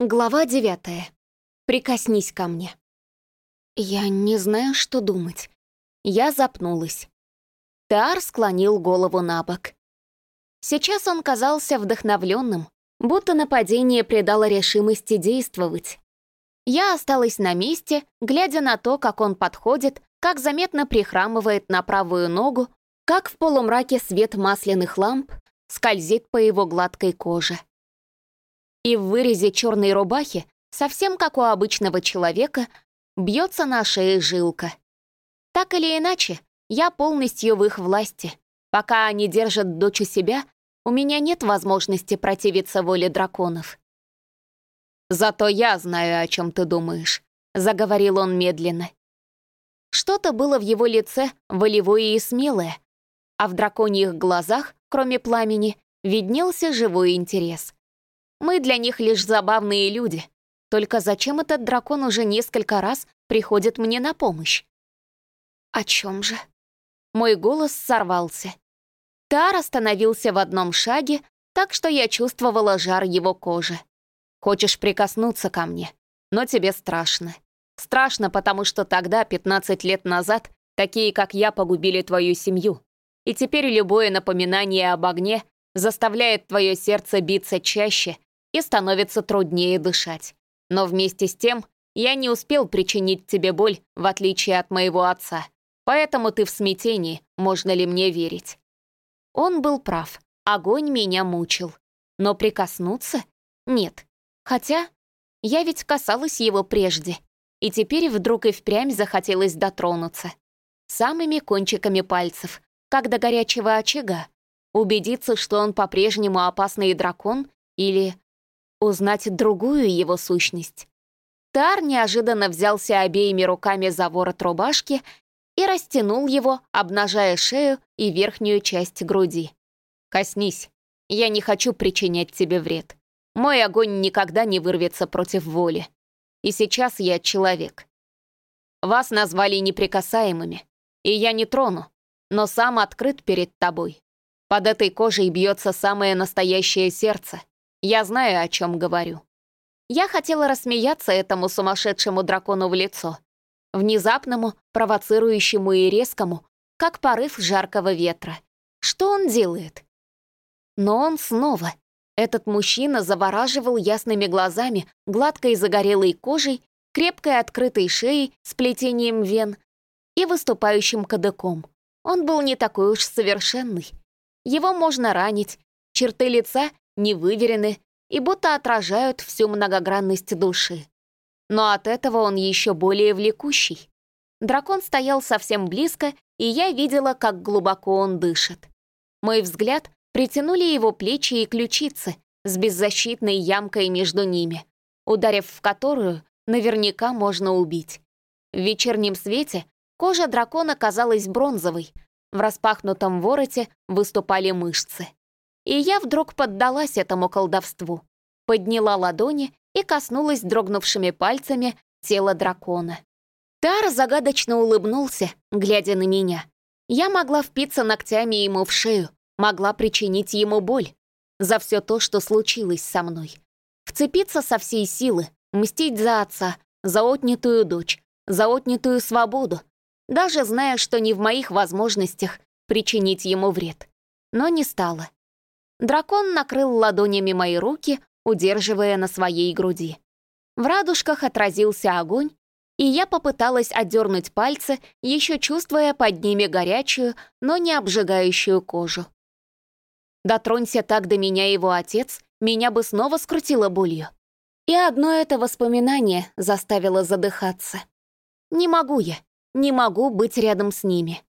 Глава девятая. Прикоснись ко мне. Я не знаю, что думать. Я запнулась. Тар склонил голову на бок. Сейчас он казался вдохновленным, будто нападение придало решимости действовать. Я осталась на месте, глядя на то, как он подходит, как заметно прихрамывает на правую ногу, как в полумраке свет масляных ламп скользит по его гладкой коже и в вырезе черной рубахи, совсем как у обычного человека, бьется на шее жилка. Так или иначе, я полностью в их власти. Пока они держат дочь у себя, у меня нет возможности противиться воле драконов. «Зато я знаю, о чем ты думаешь», — заговорил он медленно. Что-то было в его лице волевое и смелое, а в драконьих глазах, кроме пламени, виднелся живой интерес. Мы для них лишь забавные люди. Только зачем этот дракон уже несколько раз приходит мне на помощь? О чем же? Мой голос сорвался. Тар остановился в одном шаге, так что я чувствовала жар его кожи. Хочешь прикоснуться ко мне, но тебе страшно. Страшно, потому что тогда, 15 лет назад, такие, как я, погубили твою семью. И теперь любое напоминание об огне заставляет твое сердце биться чаще и становится труднее дышать. Но вместе с тем я не успел причинить тебе боль, в отличие от моего отца. Поэтому ты в смятении, можно ли мне верить. Он был прав, огонь меня мучил. Но прикоснуться? Нет. Хотя я ведь касалась его прежде, и теперь вдруг и впрямь захотелось дотронуться. Самыми кончиками пальцев, как до горячего очага, убедиться, что он по-прежнему опасный дракон, или узнать другую его сущность. Тар неожиданно взялся обеими руками за ворот рубашки и растянул его, обнажая шею и верхнюю часть груди. «Коснись. Я не хочу причинять тебе вред. Мой огонь никогда не вырвется против воли. И сейчас я человек. Вас назвали неприкасаемыми, и я не трону, но сам открыт перед тобой. Под этой кожей бьется самое настоящее сердце, я знаю, о чем говорю. Я хотела рассмеяться этому сумасшедшему дракону в лицо. Внезапному, провоцирующему и резкому, как порыв жаркого ветра. Что он делает? Но он снова. Этот мужчина завораживал ясными глазами, гладкой загорелой кожей, крепкой открытой шеей с плетением вен и выступающим кадыком. Он был не такой уж совершенный. Его можно ранить, черты лица не выверены и будто отражают всю многогранность души. Но от этого он еще более влекущий. Дракон стоял совсем близко, и я видела, как глубоко он дышит. Мой взгляд притянули его плечи и ключицы с беззащитной ямкой между ними, ударив в которую наверняка можно убить. В вечернем свете кожа дракона казалась бронзовой, в распахнутом вороте выступали мышцы. И я вдруг поддалась этому колдовству, подняла ладони и коснулась дрогнувшими пальцами тела дракона. Тар загадочно улыбнулся, глядя на меня. Я могла впиться ногтями ему в шею, могла причинить ему боль за все то, что случилось со мной. Вцепиться со всей силы, мстить за отца, за отнятую дочь, за отнятую свободу, даже зная, что не в моих возможностях причинить ему вред. Но не стало. Дракон накрыл ладонями мои руки, удерживая на своей груди. В радужках отразился огонь, и я попыталась отдернуть пальцы, еще чувствуя под ними горячую, но не обжигающую кожу. Дотронься так до меня его отец, меня бы снова скрутило болью. И одно это воспоминание заставило задыхаться. Не могу я, не могу быть рядом с ними.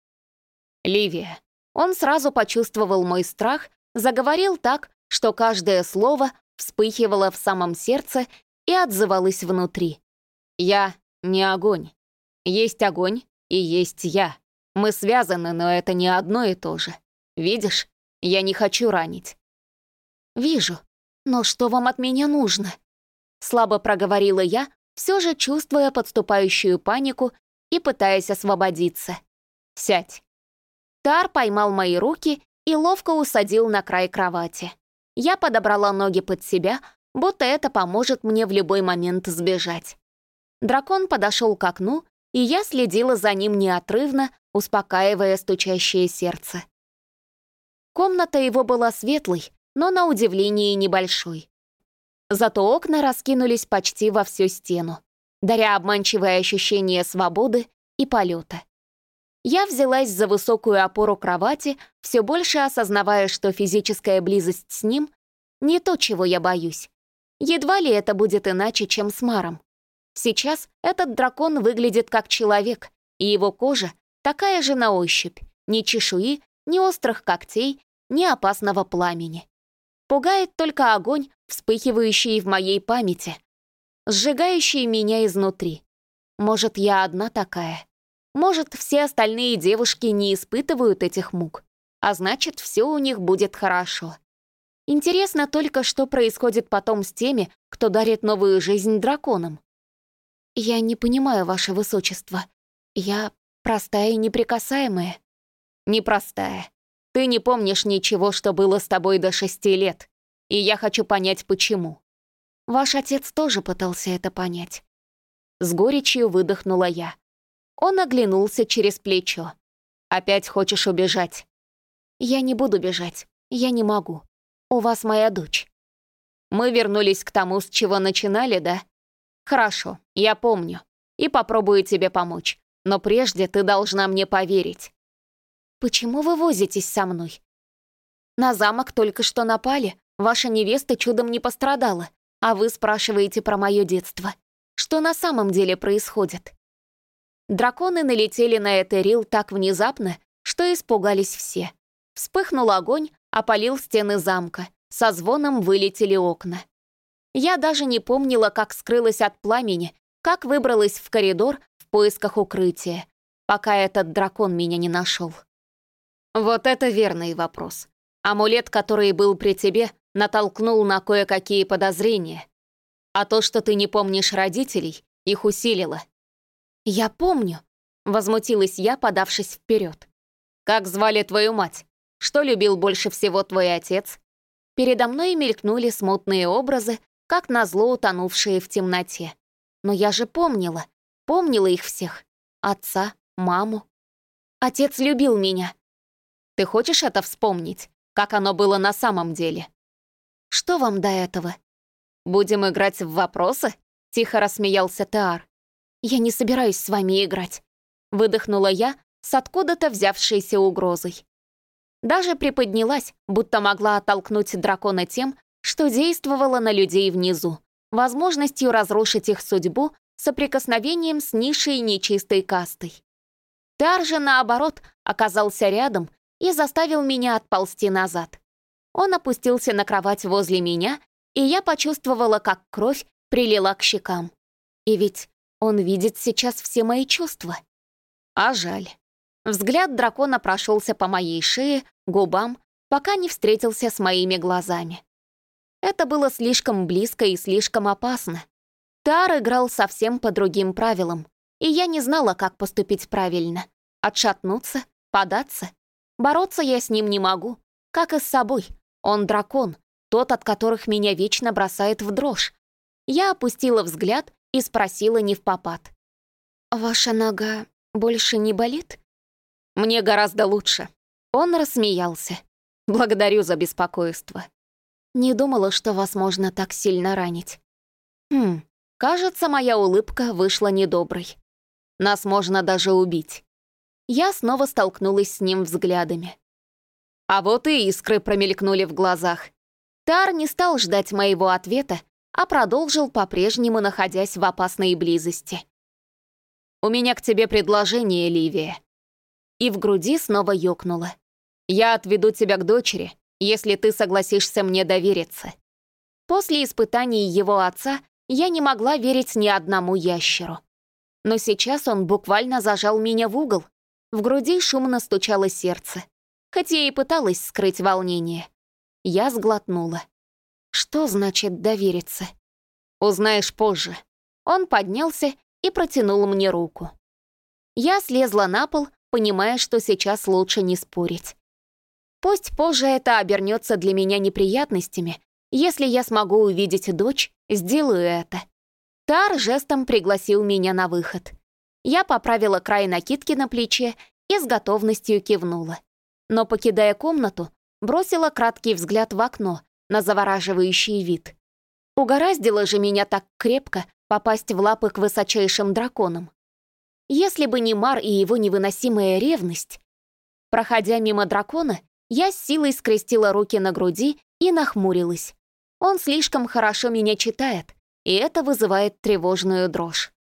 Ливия. Он сразу почувствовал мой страх заговорил так, что каждое слово вспыхивало в самом сердце и отзывалось внутри. «Я не огонь. Есть огонь и есть я. Мы связаны, но это не одно и то же. Видишь, я не хочу ранить». «Вижу. Но что вам от меня нужно?» Слабо проговорила я, все же чувствуя подступающую панику и пытаясь освободиться. «Сядь». Тар поймал мои руки и ловко усадил на край кровати. Я подобрала ноги под себя, будто это поможет мне в любой момент сбежать. Дракон подошел к окну, и я следила за ним неотрывно, успокаивая стучащее сердце. Комната его была светлой, но на удивление небольшой. Зато окна раскинулись почти во всю стену, даря обманчивое ощущение свободы и полета. Я взялась за высокую опору кровати, все больше осознавая, что физическая близость с ним — не то, чего я боюсь. Едва ли это будет иначе, чем с Маром. Сейчас этот дракон выглядит как человек, и его кожа такая же на ощупь, ни чешуи, ни острых когтей, ни опасного пламени. Пугает только огонь, вспыхивающий в моей памяти, сжигающий меня изнутри. Может, я одна такая? Может, все остальные девушки не испытывают этих мук, а значит, все у них будет хорошо. Интересно только, что происходит потом с теми, кто дарит новую жизнь драконам. Я не понимаю, ваше высочество. Я простая и неприкасаемая. Непростая. Ты не помнишь ничего, что было с тобой до шести лет, и я хочу понять, почему. Ваш отец тоже пытался это понять. С горечью выдохнула я. Он оглянулся через плечо. «Опять хочешь убежать?» «Я не буду бежать. Я не могу. У вас моя дочь». «Мы вернулись к тому, с чего начинали, да?» «Хорошо, я помню. И попробую тебе помочь. Но прежде ты должна мне поверить. Почему вы возитесь со мной? На замок только что напали, ваша невеста чудом не пострадала, а вы спрашиваете про мое детство. Что на самом деле происходит? Драконы налетели на Этерил так внезапно, что испугались все. Вспыхнул огонь, опалил стены замка, со звоном вылетели окна. Я даже не помнила, как скрылась от пламени, как выбралась в коридор в поисках укрытия, пока этот дракон меня не нашел. Вот это верный вопрос. Амулет, который был при тебе, натолкнул на кое-какие подозрения. А то, что ты не помнишь родителей, их усилило. «Я помню», — возмутилась я, подавшись вперед. «Как звали твою мать? Что любил больше всего твой отец?» Передо мной мелькнули смутные образы, как назло утонувшие в темноте. Но я же помнила, помнила их всех. Отца, маму. Отец любил меня, ты хочешь это вспомнить? Как оно было на самом деле? Что вам до этого? Будем играть в вопросы? Тихо рассмеялся Теар. Я не собираюсь с вами играть. Выдохнула я с откуда-то взявшейся угрозой. Даже приподнялась, будто могла оттолкнуть дракона тем, что действовало на людей внизу, возможностью разрушить их судьбу соприкосновением с низшей нечистой кастой. Тар же, наоборот, оказался рядом и заставил меня отползти назад. Он опустился на кровать возле меня, и я почувствовала, как кровь прилила к щекам. И ведь он видит сейчас все мои чувства. А жаль. Взгляд дракона прошелся по моей шее, губам, пока не встретился с моими глазами. Это было слишком близко и слишком опасно. Тар играл совсем по другим правилам, и я не знала, как поступить правильно. Отшатнуться, податься Бороться я с ним не могу, как и с собой. Он дракон, тот, от которых меня вечно бросает в дрожь. Я опустила взгляд и спросила не в попад. «Ваша нога больше не болит?» «Мне гораздо лучше». Он рассмеялся. «Благодарю за беспокойство». «Не думала, что вас можно так сильно ранить». «Хм, кажется, моя улыбка вышла недоброй. Нас можно даже убить». Я снова столкнулась с ним взглядами. А вот и искры промелькнули в глазах. Тар не стал ждать моего ответа, а продолжил по-прежнему, находясь в опасной близости. «У меня к тебе предложение, Ливия». И в груди снова ёкнуло. «Я отведу тебя к дочери, если ты согласишься мне довериться». После испытаний его отца я не могла верить ни одному ящеру. Но сейчас он буквально зажал меня в угол, в груди шумно стучало сердце, хотя и пыталась скрыть волнение. Я сглотнула. Что значит довериться? Узнаешь позже. Он поднялся и протянул мне руку. Я слезла на пол, понимая, что сейчас лучше не спорить. Пусть позже это обернется для меня неприятностями, Если я смогу увидеть дочь, сделаю это. Тар жестом пригласил меня на выход. Я поправила край накидки на плече и с готовностью кивнула. Но, покидая комнату, бросила краткий взгляд в окно на завораживающий вид. Угораздило же меня так крепко попасть в лапы к высочайшим драконам. Если бы не Мар и его невыносимая ревность... Проходя мимо дракона, я с силой скрестила руки на груди и нахмурилась. Он слишком хорошо меня читает, и это вызывает тревожную дрожь.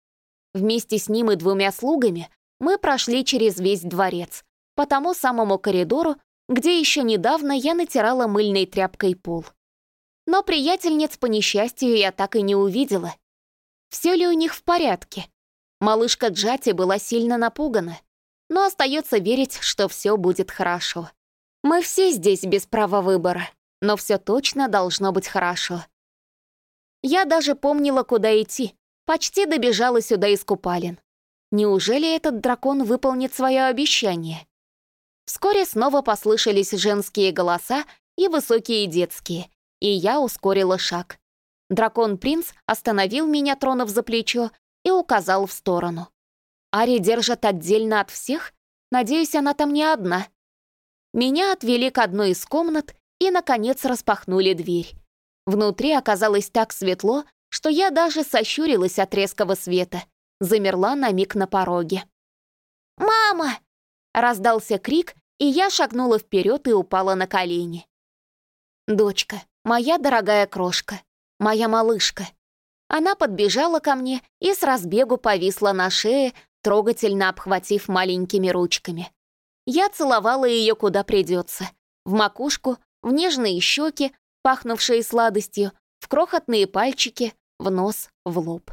Вместе с ним и двумя слугами мы прошли через весь дворец, по тому самому коридору, где еще недавно я натирала мыльной тряпкой пол. Но приятельниц по несчастью я так и не увидела. Все ли у них в порядке? Малышка Джати была сильно напугана, но остается верить, что все будет хорошо. Мы все здесь без права выбора, но все точно должно быть хорошо. Я даже помнила, куда идти, почти добежала сюда из купалин. Неужели этот дракон выполнит свое обещание? Вскоре снова послышались женские голоса и высокие детские, и я ускорила шаг. Дракон-принц остановил меня, тронув за плечо, и указал в сторону. Ари держат отдельно от всех? Надеюсь, она там не одна. Меня отвели к одной из комнат и, наконец, распахнули дверь. Внутри оказалось так светло, что я даже сощурилась от резкого света, замерла на миг на пороге. «Мама!» — раздался крик, и я шагнула вперед и упала на колени. «Дочка, моя дорогая крошка, моя малышка». Она подбежала ко мне и с разбегу повисла на шее, трогательно обхватив маленькими ручками. Я целовала ее куда придется. В макушку, в нежные щеки, пахнувшие сладостью, в крохотные пальчики, в нос, в лоб.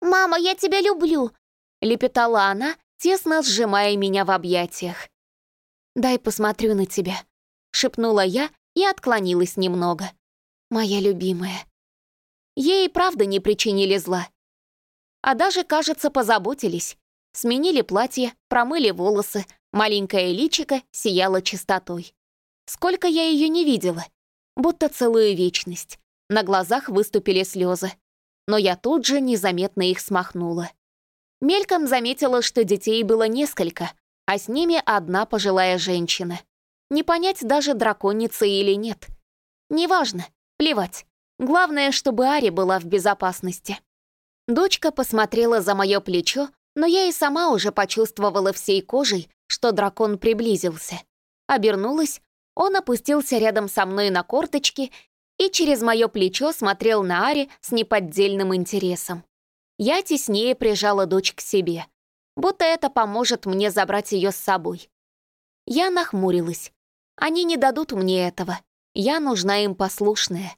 «Мама, я тебя люблю!» — лепетала она, тесно сжимая меня в объятиях. «Дай посмотрю на тебя», — шепнула я и отклонилась немного. «Моя любимая». Ей правда не причинили зла. А даже, кажется, позаботились. Сменили платье, промыли волосы, маленькое личико сияло чистотой. Сколько я ее не видела — будто целую вечность. На глазах выступили слезы. Но я тут же незаметно их смахнула. Мельком заметила, что детей было несколько, а с ними одна пожилая женщина. Не понять даже драконица или нет. Неважно, плевать. Главное, чтобы Ари была в безопасности. Дочка посмотрела за мое плечо, но я и сама уже почувствовала всей кожей, что дракон приблизился. Обернулась он опустился рядом со мной на корточки и через мое плечо смотрел на Ари с неподдельным интересом. Я теснее прижала дочь к себе, будто это поможет мне забрать ее с собой. Я нахмурилась. Они не дадут мне этого. Я нужна им послушная.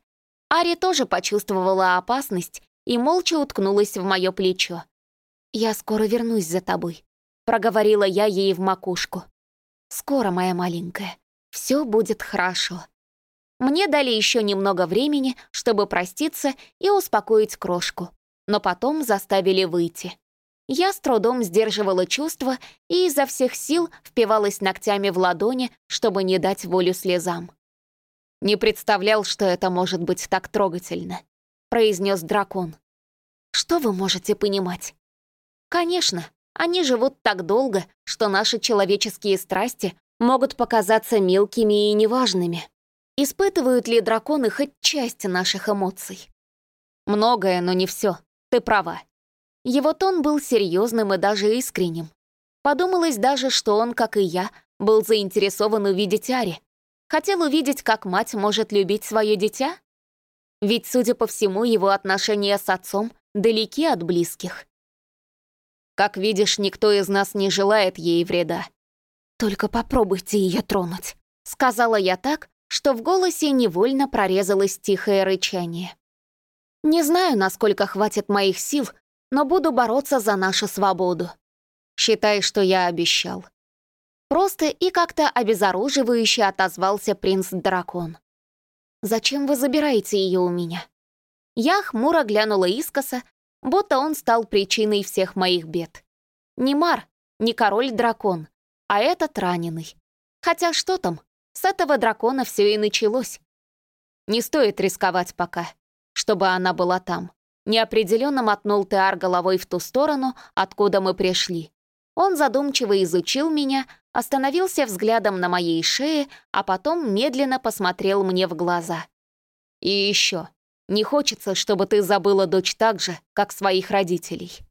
Ари тоже почувствовала опасность и молча уткнулась в мое плечо. «Я скоро вернусь за тобой», — проговорила я ей в макушку. «Скоро, моя маленькая». Все будет хорошо. Мне дали еще немного времени, чтобы проститься и успокоить крошку, но потом заставили выйти. Я с трудом сдерживала чувства и изо всех сил впивалась ногтями в ладони, чтобы не дать волю слезам. «Не представлял, что это может быть так трогательно», — произнес дракон. «Что вы можете понимать?» «Конечно, они живут так долго, что наши человеческие страсти могут показаться мелкими и неважными. Испытывают ли драконы хоть часть наших эмоций? Многое, но не все. Ты права. Его тон был серьезным и даже искренним. Подумалось даже, что он, как и я, был заинтересован увидеть Ари. Хотел увидеть, как мать может любить свое дитя? Ведь, судя по всему, его отношения с отцом далеки от близких. Как видишь, никто из нас не желает ей вреда. «Только попробуйте ее тронуть», — сказала я так, что в голосе невольно прорезалось тихое рычание. «Не знаю, насколько хватит моих сил, но буду бороться за нашу свободу. Считай, что я обещал». Просто и как-то обезоруживающе отозвался принц-дракон. «Зачем вы забираете ее у меня?» Я хмуро глянула искоса, будто он стал причиной всех моих бед. Не Мар, не король-дракон, а этот раненый. Хотя что там, с этого дракона все и началось. Не стоит рисковать пока, чтобы она была там. Неопределенно мотнул Теар головой в ту сторону, откуда мы пришли. Он задумчиво изучил меня, остановился взглядом на моей шее, а потом медленно посмотрел мне в глаза. «И еще, не хочется, чтобы ты забыла дочь так же, как своих родителей».